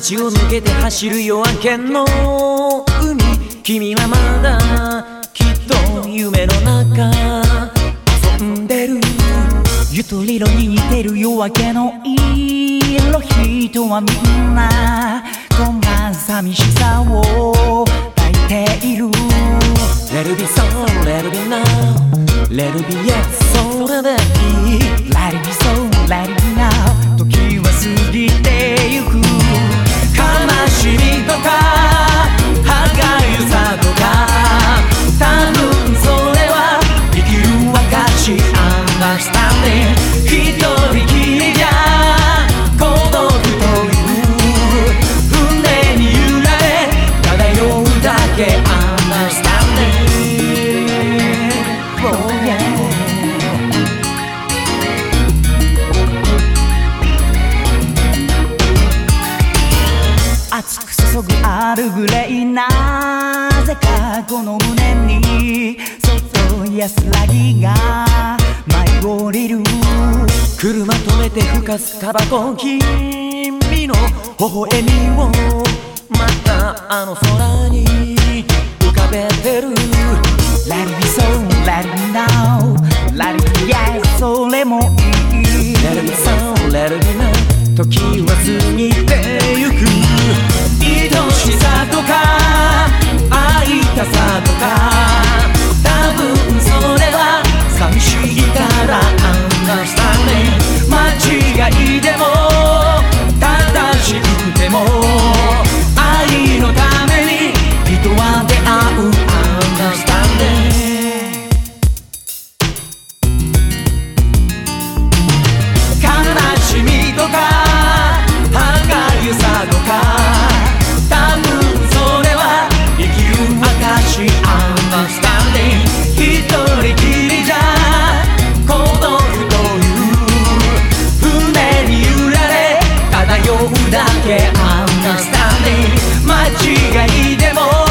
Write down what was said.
街を抜けて走る夜明けの海君はまだきっと夢の中遊んでるゆとりろに似てる夜明けの色人はみんなこんな寂しさを抱いている。Let it be so, let it be now. Let it be yes, それでいい Let it be so, let it be ぐアールグレイなぜかこの胸にそっと安らぎが舞い降りる車止めてふかすタバコ君の微笑みをまたあの空に浮かべてる Let it be so, let it be now Let it be yes それもいい Let it be so, let it be now 時はだけ Understanding 間違いでも